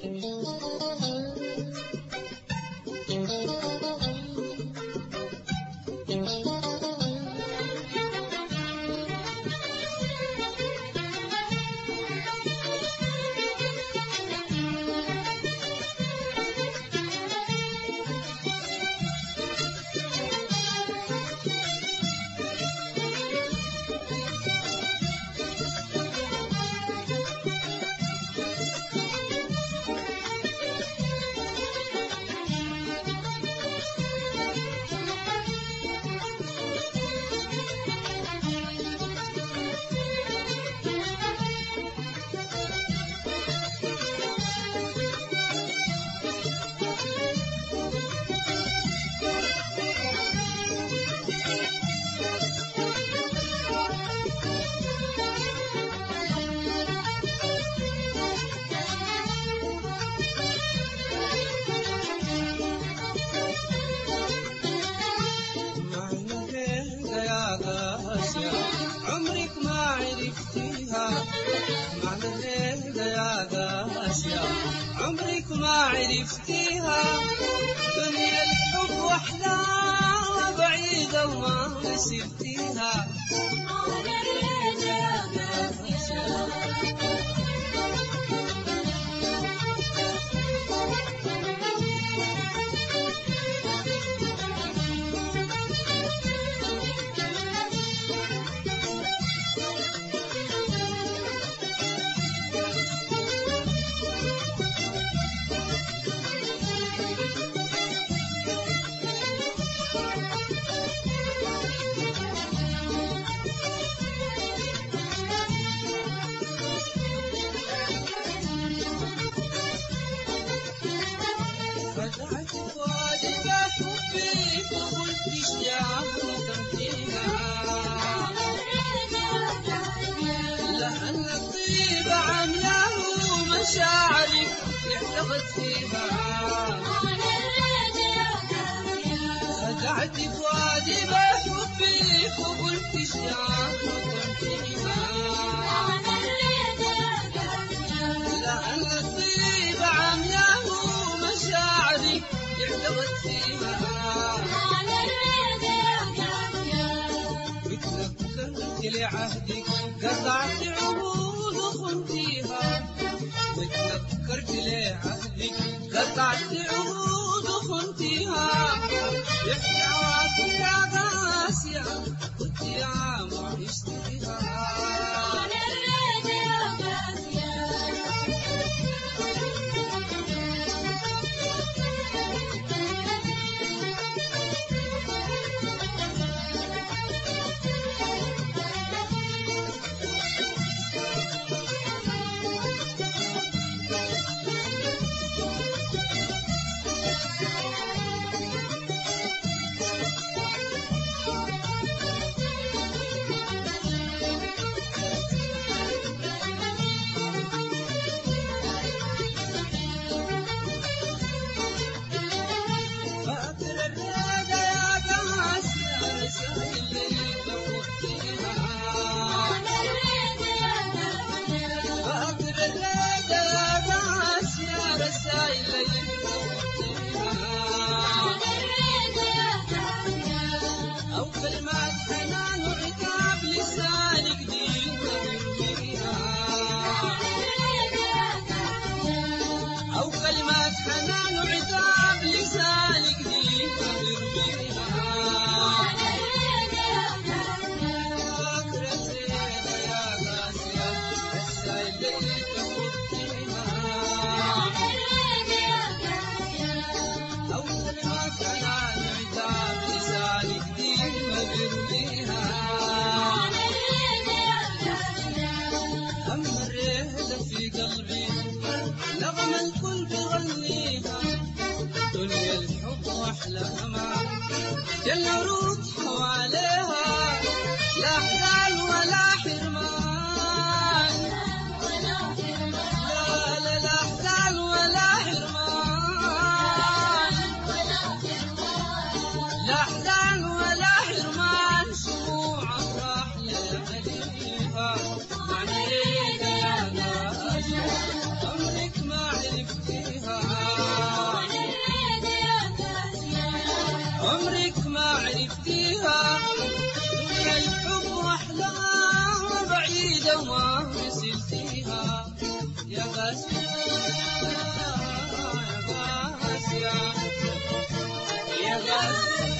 Thank you. عرفتيها دنيا الحب وحدها بعيدة وما نسيتيها والسماء رجعت فؤادي محبوب بيك وقلت الشعر وقلت إيمان لأن الطيب عمياه مشاعري اعتبت سيماء مثلك كنت لعهدك قطعت عهود وخنتيها وتفكرت ليه عهدك قطعت عهود وخنتيها Música